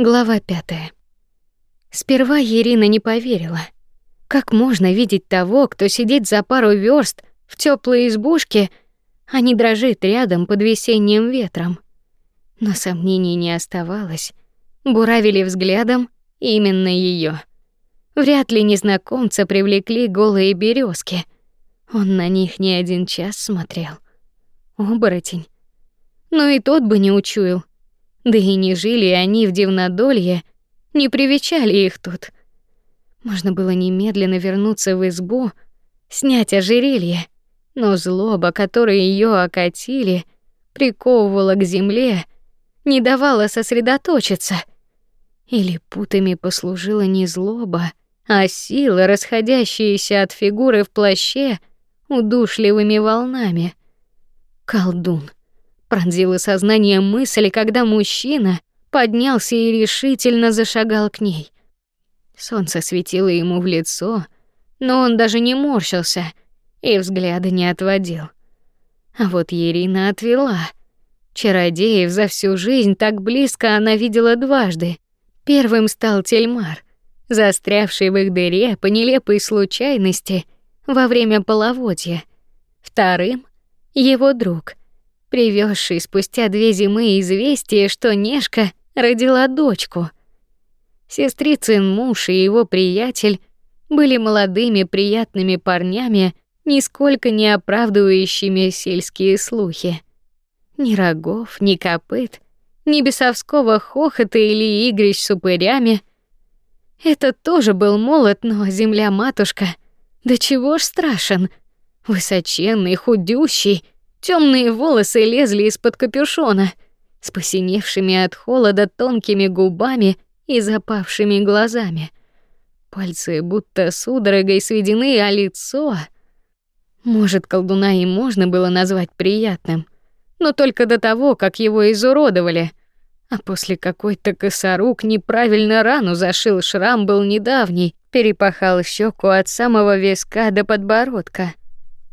Глава пятая. Сперва Ирина не поверила. Как можно видеть того, кто сидит за пару верст в теплой избушке, а не дрожит рядом под весенним ветром? Но сомнений не оставалось. Буравили взглядом именно ее. Вряд ли незнакомца привлекли голые березки. Он на них не один час смотрел. Оборотень. Но и тот бы не учуял. Да и не жили они в Дивнодолье, не привечали их тут. Можно было немедленно вернуться в избу, снять ожерелье, но злоба, которой ее окатили, приковывала к земле, не давала сосредоточиться. Или путами послужила не злоба, а сила, расходящаяся от фигуры в плаще удушливыми волнами. Колдун пронзила сознание мысль, когда мужчина поднялся и решительно зашагал к ней. Солнце светило ему в лицо, но он даже не морщился и взгляда не отводил. А вот Ирина отвела. Чародеев за всю жизнь так близко она видела дважды. Первым стал Тельмар, застрявший в их дыре по нелепой случайности во время половодья. Вторым — его друг, привезший спустя две зимы известие, что Нешка родила дочку. Сестрицын муж и его приятель были молодыми приятными парнями, нисколько не оправдывающими сельские слухи. Ни рогов, ни копыт, ни бесовского хохота или игрищ с упырями. Это тоже был молот, но земля-матушка, да чего ж страшен. Высоченный, худющий, Темные волосы лезли из-под капюшона, с посиневшими от холода тонкими губами и запавшими глазами. Пальцы будто судорогой сведены, а лицо... Может, колдуна и можно было назвать приятным, но только до того, как его изуродовали. А после какой-то косорук неправильно рану зашил, шрам был недавний, перепахал щеку от самого виска до подбородка.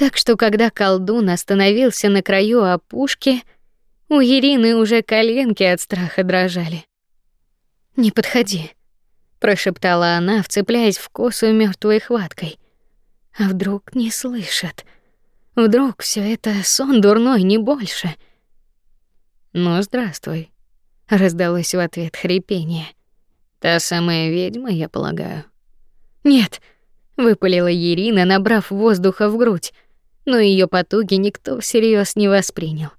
Так что когда колдун остановился на краю опушки, у Ирины уже коленки от страха дрожали. "Не подходи", прошептала она, вцепляясь в косу мертвой хваткой. А вдруг не слышат? Вдруг все это сон дурной, не больше. "Ну, здравствуй", раздалось в ответ хрипение. "Та самая ведьма, я полагаю". "Нет", выпалила Ирина, набрав воздуха в грудь но ее потуги никто всерьез не воспринял.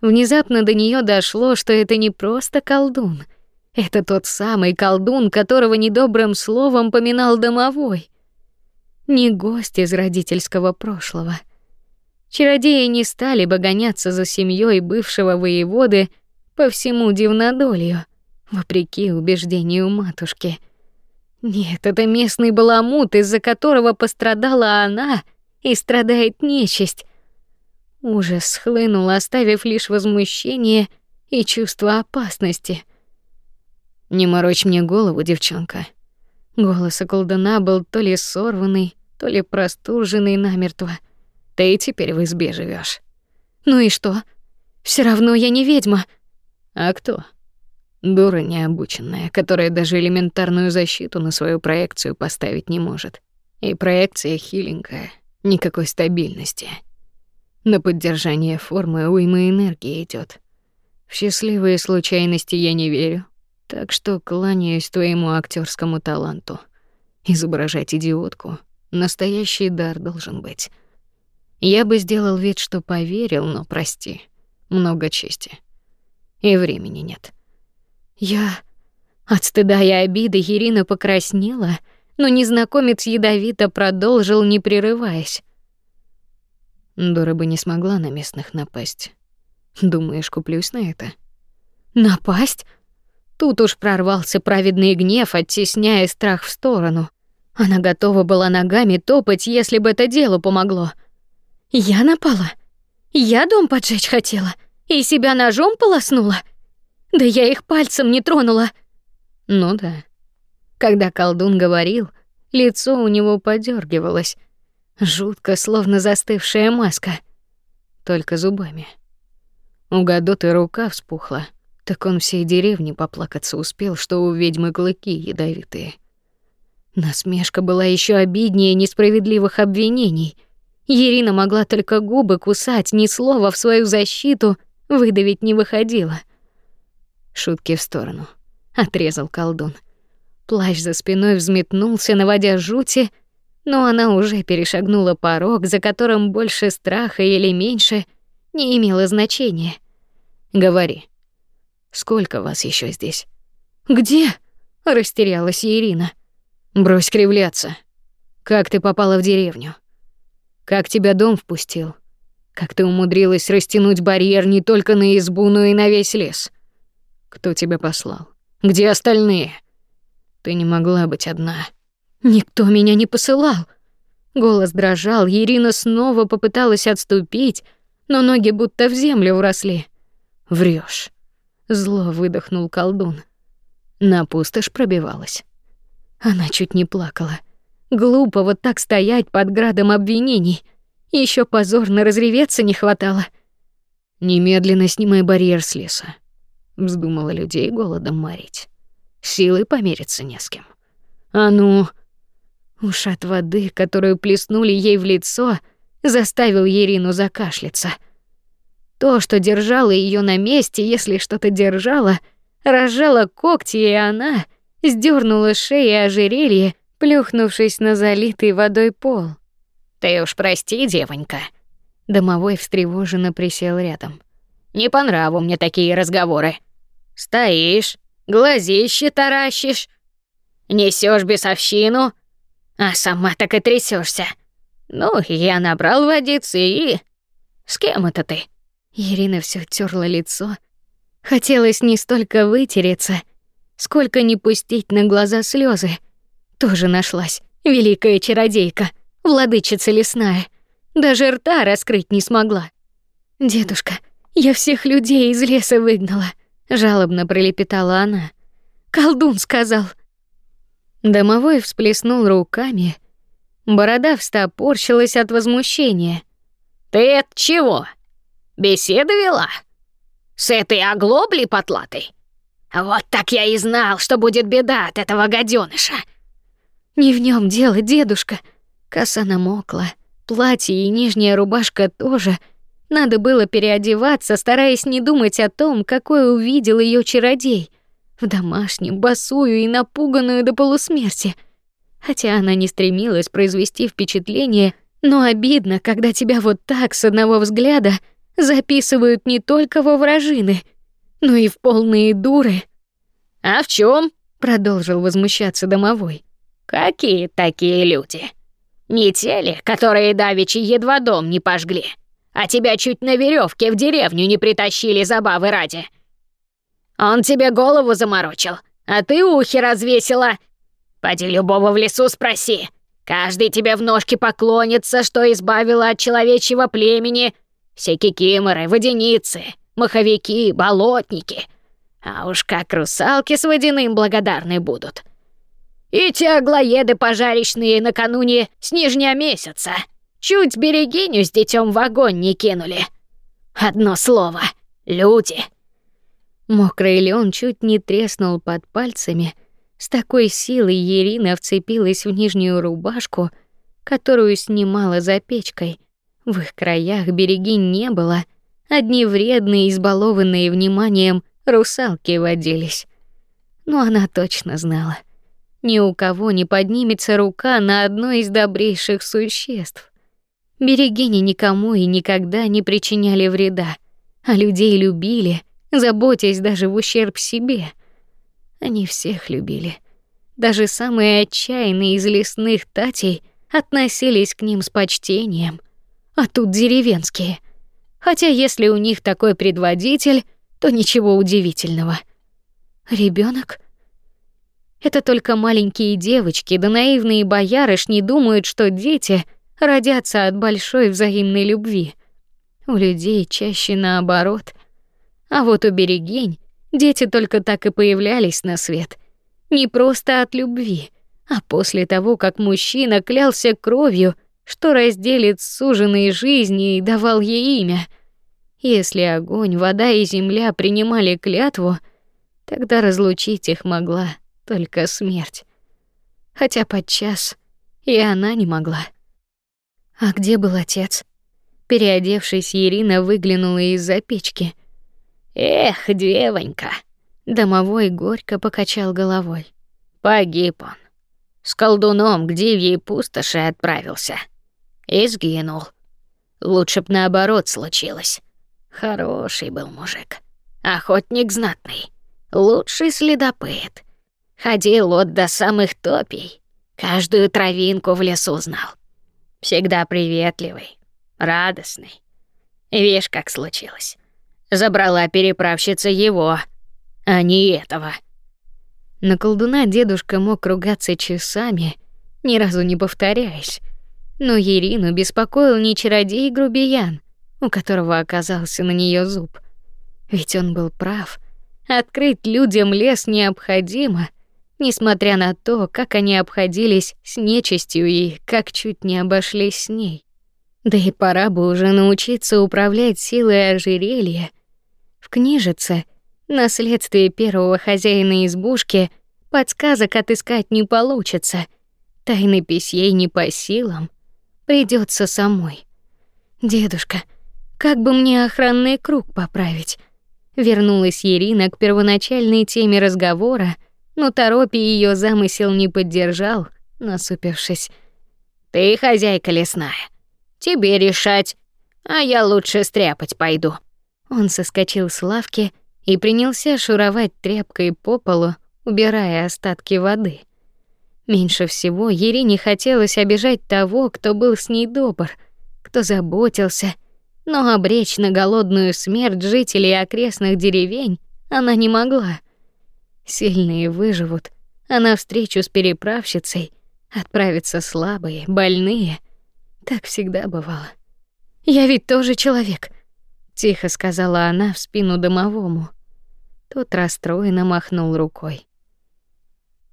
Внезапно до нее дошло, что это не просто колдун. Это тот самый колдун, которого недобрым словом поминал домовой. Не гость из родительского прошлого. Чародеи не стали бы гоняться за семьей бывшего воеводы по всему Дивнодолью, вопреки убеждению матушки. Нет, это местный баламут, из-за которого пострадала она и страдает нечисть. Ужас схлынул, оставив лишь возмущение и чувство опасности. Не морочь мне голову, девчонка. Голос колдуна был то ли сорванный, то ли простуженный намертво. Ты и теперь в избе живешь. Ну и что? Все равно я не ведьма. А кто? Дура необученная, которая даже элементарную защиту на свою проекцию поставить не может. И проекция хиленькая. Никакой стабильности. На поддержание формы уйма энергии идет. В счастливые случайности я не верю, так что кланяюсь твоему актерскому таланту. Изображать идиотку настоящий дар должен быть. Я бы сделал вид, что поверил, но прости, много чести. И времени нет. Я от стыда и обиды Ирина покраснела, но незнакомец ядовито продолжил, не прерываясь. Дора бы не смогла на местных напасть. Думаешь, куплюсь на это? Напасть? Тут уж прорвался праведный гнев, оттесняя страх в сторону. Она готова была ногами топать, если бы это делу помогло. Я напала? Я дом поджечь хотела и себя ножом полоснула? Да я их пальцем не тронула. Ну да. Когда колдун говорил, лицо у него подергивалось, жутко, словно застывшая маска, только зубами. У Гадоты рука вспухла, Так он всей деревне поплакаться успел, что у ведьмы клыки ядовитые. Насмешка была еще обиднее несправедливых обвинений. Ирина могла только губы кусать, ни слова в свою защиту выдавить не выходило. Шутки в сторону. Отрезал колдун. Плащ за спиной взметнулся, наводя жути, но она уже перешагнула порог, за которым больше страха или меньше не имело значения. Говори. Сколько вас еще здесь? Где? растерялась Ирина. Брось кривляться. Как ты попала в деревню? Как тебя дом впустил? Как ты умудрилась растянуть барьер не только на избу, но и на весь лес? Кто тебя послал? Где остальные? Ты не могла быть одна. Никто меня не посылал. Голос дрожал, Ирина снова попыталась отступить, но ноги будто в землю вросли. Врешь. Зло выдохнул колдун. На пустошь пробивалась. Она чуть не плакала. Глупо вот так стоять под градом обвинений. Еще позорно разреветься не хватало. Немедленно снимай барьер с леса. Вздумала людей голодом морить. Силой помериться не с кем. А ну... Уж от воды, которую плеснули ей в лицо, заставил Ерину закашляться. То, что держало ее на месте, если что-то держало, разжало когти, и она сдернула шеи ожерелье, плюхнувшись на залитый водой пол. «Ты уж прости, девонька». Домовой встревоженно присел рядом. «Не по нраву мне такие разговоры. Стоишь, глазище таращишь, несешь бесовщину, а сама так и трясешься. Ну, я набрал водицы и... С кем это ты?» Ирина все терла лицо. Хотелось не столько вытереться, сколько не пустить на глаза слезы. Тоже нашлась великая чародейка, владычица лесная. Даже рта раскрыть не смогла. Дедушка, я всех людей из леса выгнала, жалобно пролепетала она. Колдун сказал. Домовой всплеснул руками. Борода встопорщилась от возмущения. Ты от чего? Беседу вела? С этой оглоблей потлатой? Вот так я и знал, что будет беда от этого гаденыша. Не в нем дело, дедушка. Коса намокла, платье и нижняя рубашка тоже. Надо было переодеваться, стараясь не думать о том, какой увидел ее чародей. В домашнем, босую и напуганную до полусмерти. Хотя она не стремилась произвести впечатление, но обидно, когда тебя вот так с одного взгляда записывают не только во вражины, но и в полные дуры. А в чем? продолжил возмущаться домовой. Какие такие люди? Не те ли, которые давичи едва дом не пожгли, а тебя чуть на веревке в деревню не притащили забавы ради. Он тебе голову заморочил, а ты ухи развесила. Поди любого в лесу спроси. Каждый тебе в ножки поклонится, что избавила от человечьего племени. Все кикиморы, водяницы, маховики, болотники. А уж как русалки с водяным благодарны будут. И те аглоеды пожарищные накануне с нижнего месяца. Чуть берегиню с детем в огонь не кинули. Одно слово — люди. Мокрый лен чуть не треснул под пальцами. С такой силой Ирина вцепилась в нижнюю рубашку, которую снимала за печкой. В их краях берегинь не было. Одни вредные, избалованные вниманием русалки водились. Но она точно знала. Ни у кого не поднимется рука на одно из добрейших существ. Берегини никому и никогда не причиняли вреда, а людей любили, заботясь даже в ущерб себе. Они всех любили. Даже самые отчаянные из лесных татей относились к ним с почтением. А тут деревенские. Хотя если у них такой предводитель, то ничего удивительного. Ребенок? Это только маленькие девочки да наивные боярышни думают, что дети родятся от большой взаимной любви. У людей чаще наоборот. А вот у берегинь дети только так и появлялись на свет. Не просто от любви, а после того, как мужчина клялся кровью, что разделит суженые жизни и давал ей имя — Если огонь, вода и земля принимали клятву, тогда разлучить их могла только смерть. Хотя подчас и она не могла. А где был отец? Переодевшись, Ирина выглянула из-за печки. Эх, девонька, домовой горько покачал головой. Погиб он. С колдуном к дивьей пустоши отправился. И. Лучше б наоборот случилось. Хороший был мужик. Охотник знатный. Лучший следопыт. Ходил от до самых топий. Каждую травинку в лесу знал. Всегда приветливый, радостный. Видишь, как случилось. Забрала переправщица его, а не этого. На колдуна дедушка мог ругаться часами, ни разу не повторяясь. Но Ирину беспокоил не чародей грубиян, у которого оказался на нее зуб. Ведь он был прав. Открыть людям лес необходимо, несмотря на то, как они обходились с нечистью и как чуть не обошлись с ней. Да и пора бы уже научиться управлять силой ожерелья. В книжице наследствие первого хозяина избушки подсказок отыскать не получится. Тайны писей не по силам. Придется самой. Дедушка, как бы мне охранный круг поправить? Вернулась Ирина к первоначальной теме разговора, но Торопи ее замысел не поддержал, насупившись. Ты хозяйка лесная. Тебе решать, а я лучше стряпать пойду. Он соскочил с лавки и принялся шуровать тряпкой по полу, убирая остатки воды. Меньше всего Ерине хотелось обижать того, кто был с ней добр, кто заботился, но обречь на голодную смерть жителей окрестных деревень она не могла. Сильные выживут, а на встречу с переправщицей отправятся слабые, больные. Так всегда бывало. Я ведь тоже человек, тихо сказала она в спину домовому. Тот расстроенно махнул рукой.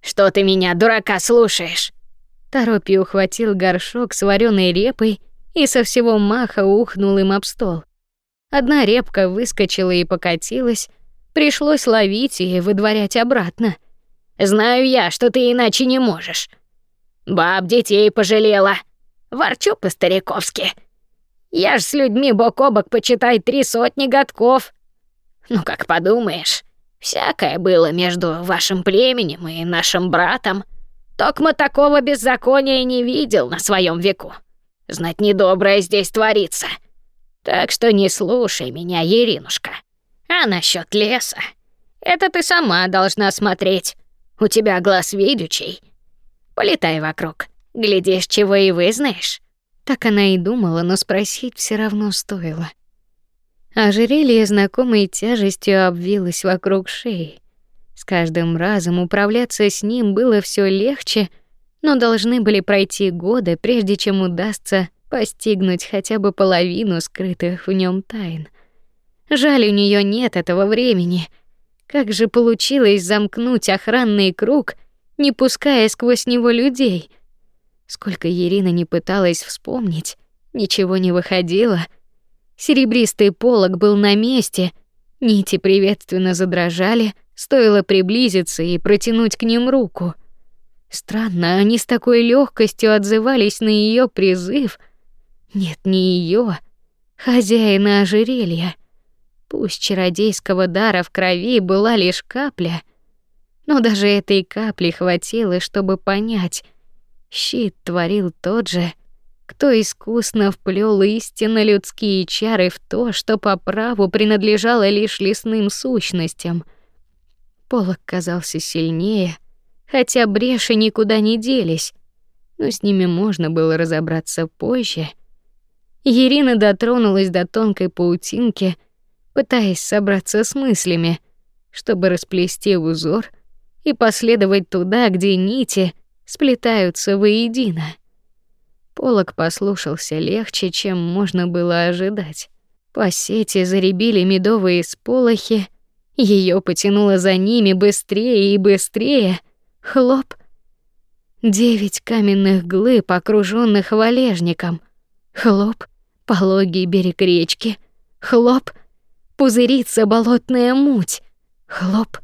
Что ты меня, дурака, слушаешь? Торопи ухватил горшок с вареной репой и со всего маха ухнул им об стол. Одна репка выскочила и покатилась, пришлось ловить и выдворять обратно. Знаю я, что ты иначе не можешь. Баб детей пожалела. Ворчу по-стариковски. Я ж с людьми бок о бок, почитай, три сотни годков. Ну, как подумаешь, всякое было между вашим племенем и нашим братом. Токма такого беззакония не видел на своем веку. Знать недоброе здесь творится. Так что не слушай меня, Еринушка. А насчет леса, это ты сама должна смотреть. У тебя глаз видючий. Полетай вокруг, глядишь, чего и вызнаешь. Так она и думала, но спросить все равно стоило. Ожерелье знакомой тяжестью обвилось вокруг шеи. С каждым разом управляться с ним было все легче, но должны были пройти годы, прежде чем удастся постигнуть хотя бы половину скрытых в нем тайн. Жаль, у нее нет этого времени. Как же получилось замкнуть охранный круг, не пуская сквозь него людей? Сколько Ирина не пыталась вспомнить, ничего не выходило. Серебристый полог был на месте, нити приветственно задрожали, стоило приблизиться и протянуть к ним руку — Странно, они с такой легкостью отзывались на ее призыв. Нет, не ее, хозяина ожерелья. Пусть чародейского дара в крови была лишь капля, но даже этой капли хватило, чтобы понять, щит творил тот же, кто искусно вплел истинно людские чары в то, что по праву принадлежало лишь лесным сущностям. Полок казался сильнее, хотя бреши никуда не делись, но с ними можно было разобраться позже. Ирина дотронулась до тонкой паутинки, пытаясь собраться с мыслями, чтобы расплести узор и последовать туда, где нити сплетаются воедино. Полок послушался легче, чем можно было ожидать. По сети заребили медовые сполохи, ее потянуло за ними быстрее и быстрее — Хлоп. Девять каменных глыб, окружённых валежником. Хлоп. Пологий берег речки. Хлоп, пузырится болотная муть. Хлоп,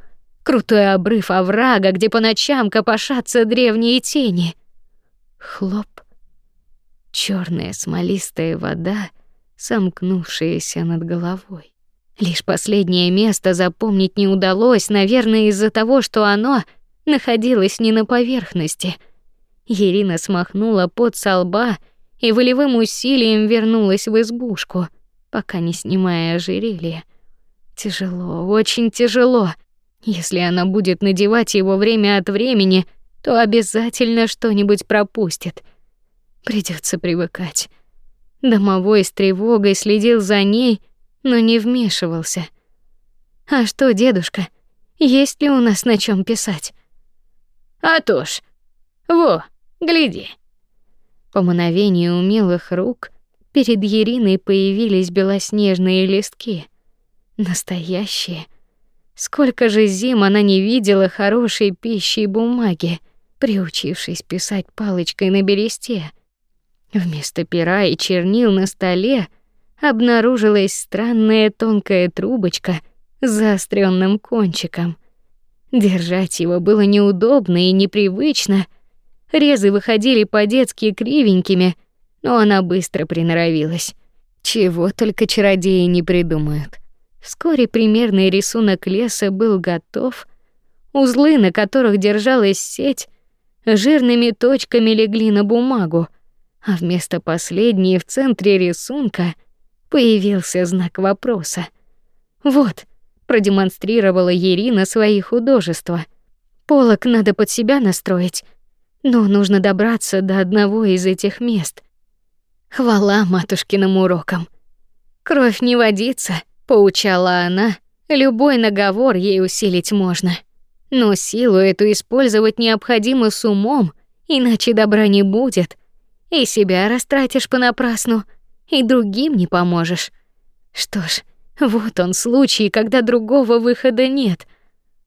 крутой обрыв оврага, где по ночам копошатся древние тени. Хлоп, черная смолистая вода, сомкнувшаяся над головой. Лишь последнее место запомнить не удалось, наверное, из-за того, что оно находилось не на поверхности. Ирина смахнула пот со лба и волевым усилием вернулась в избушку, пока не снимая ожерелье. Тяжело, очень тяжело. Если она будет надевать его время от времени, то обязательно что-нибудь пропустит. Придется привыкать. Домовой с тревогой следил за ней, но не вмешивался. А что, дедушка, есть ли у нас на чем писать? А то ж. Во, гляди. По мановению умелых рук перед Ериной появились белоснежные листки. Настоящие. Сколько же зим она не видела хорошей пищи и бумаги, приучившись писать палочкой на бересте. Вместо пера и чернил на столе обнаружилась странная тонкая трубочка с заостренным кончиком. Держать его было неудобно и непривычно. Резы выходили по-детски кривенькими, но она быстро приноровилась. Чего только чародеи не придумают. Вскоре примерный рисунок леса был готов. Узлы, на которых держалась сеть, жирными точками легли на бумагу, а вместо последней в центре рисунка появился знак вопроса. Вот, продемонстрировала Ирина свои художества. Полок надо под себя настроить, но нужно добраться до одного из этих мест. Хвала матушкиным урокам. Кровь не водится, поучала она. Любой наговор ей усилить можно. Но силу эту использовать необходимо с умом, иначе добра не будет. И себя растратишь понапрасну, и другим не поможешь. Что ж, вот он случай, когда другого выхода нет.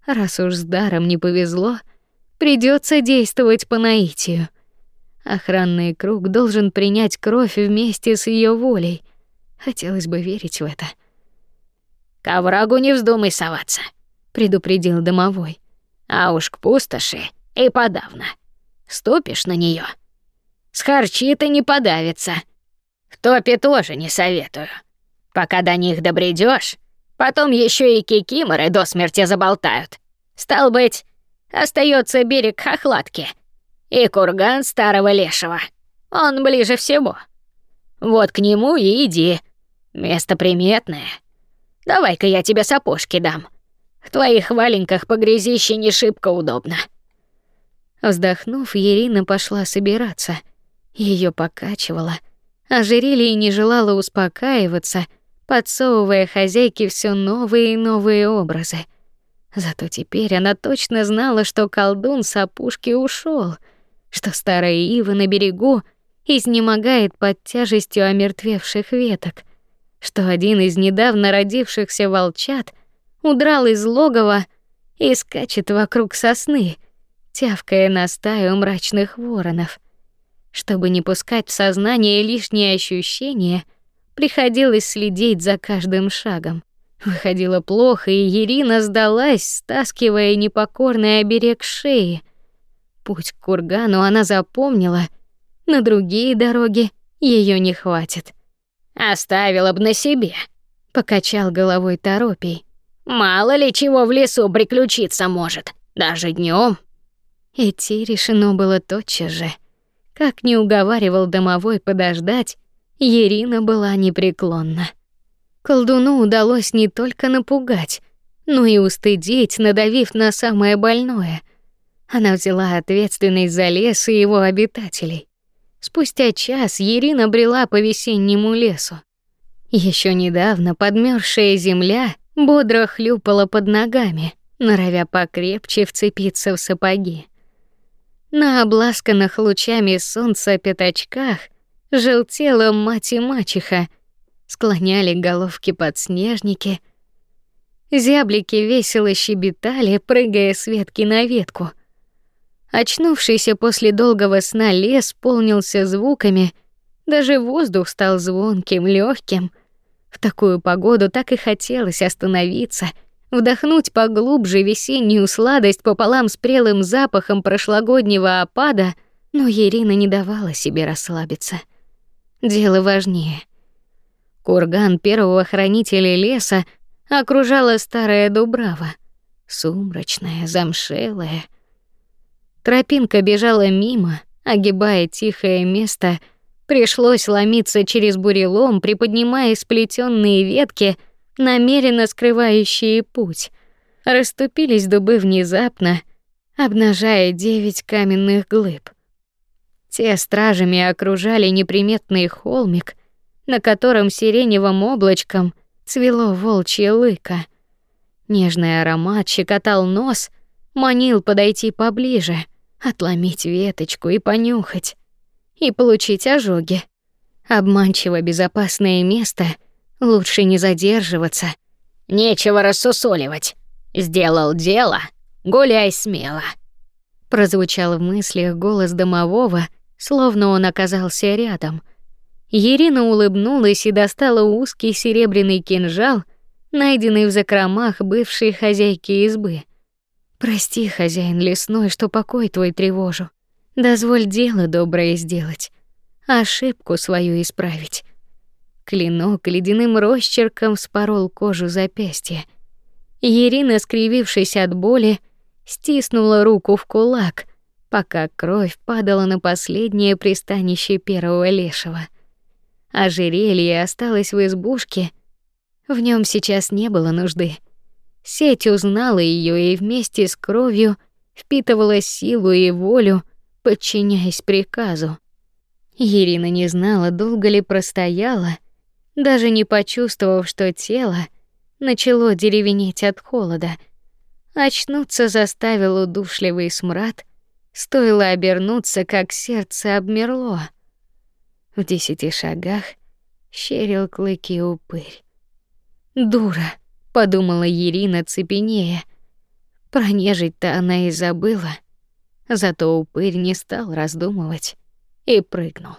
Раз уж с даром не повезло, придется действовать по наитию. Охранный круг должен принять кровь вместе с ее волей. Хотелось бы верить в это. К врагу не вздумай соваться, предупредил домовой. А уж к пустоши и подавно. Ступишь на нее, с харчи-то не подавится. В топе тоже не советую. Пока до них добредешь, потом еще и кикиморы до смерти заболтают. Стал быть, остается берег Хохлатки и курган Старого Лешего. Он ближе всего. Вот к нему и иди. Место приметное. Давай-ка я тебе сапожки дам. В твоих валенках по грязище не шибко удобно. Вздохнув, Ирина пошла собираться. Ее покачивало. Ожерелье не желало успокаиваться, подсовывая хозяйке все новые и новые образы. Зато теперь она точно знала, что колдун с опушки ушел, что старая ива на берегу изнемогает под тяжестью омертвевших веток, что один из недавно родившихся волчат удрал из логова и скачет вокруг сосны, тявкая на стаю мрачных воронов. Чтобы не пускать в сознание лишние ощущения, приходилось следить за каждым шагом. Выходило плохо, и Ирина сдалась, стаскивая непокорный оберег шеи. Путь к кургану она запомнила, на другие дороги ее не хватит. Оставила б на себе, покачал головой Торопий. Мало ли чего в лесу приключиться может, даже днем. Идти решено было тотчас же. Как не уговаривал домовой подождать, Ирина была непреклонна. Колдуну удалось не только напугать, но и устыдить, надавив на самое больное. Она взяла ответственность за лес и его обитателей. Спустя час Ирина брела по весеннему лесу. Еще недавно подмерзшая земля бодро хлюпала под ногами, норовя покрепче вцепиться в сапоги. На обласканных лучами солнца пятачках желтела мать и мачеха, склоняли головки подснежники. Зяблики весело щебетали, прыгая с ветки на ветку. Очнувшийся после долгого сна лес полнился звуками, даже воздух стал звонким, легким. В такую погоду так и хотелось остановиться, вдохнуть поглубже весеннюю сладость пополам с прелым запахом прошлогоднего опада, но Ирина не давала себе расслабиться. Дело важнее. Курган первого хранителя леса окружала старая дубрава, сумрачная, замшелая. Тропинка бежала мимо, огибая тихое место, пришлось ломиться через бурелом, приподнимая сплетенные ветки, намеренно скрывающие путь. Расступились дубы внезапно, обнажая девять каменных глыб. Те стражами окружали неприметный холмик, на котором сиреневым облачком цвело волчье лыко. Нежный аромат щекотал нос, манил подойти поближе, отломить веточку и понюхать, и получить ожоги. Обманчиво безопасное место, лучше не задерживаться. Нечего рассусоливать. Сделал дело, гуляй смело. Прозвучал в мыслях голос домового, словно он оказался рядом. Ирина улыбнулась и достала узкий серебряный кинжал, найденный в закромах бывшей хозяйки избы. Прости, хозяин лесной, что покой твой тревожу. Дозволь дело доброе сделать, ошибку свою исправить. Клинок ледяным росчерком вспорол кожу запястья. Ирина, скривившись от боли, стиснула руку в кулак, пока кровь падала на последнее пристанище первого лешего. Ожерелье осталось в избушке. В нем сейчас не было нужды. Сеть узнала ее и вместе с кровью впитывала силу и волю, подчиняясь приказу. Ирина не знала, долго ли простояла, даже не почувствовав, что тело начало деревенеть от холода. Очнуться заставил удушливый смрад, стоило обернуться, как сердце обмерло. В десяти шагах щерил клыки упырь. Дура, подумала Ирина цепенея. Пронежить-то она и забыла. Зато упырь не стал раздумывать и прыгнул.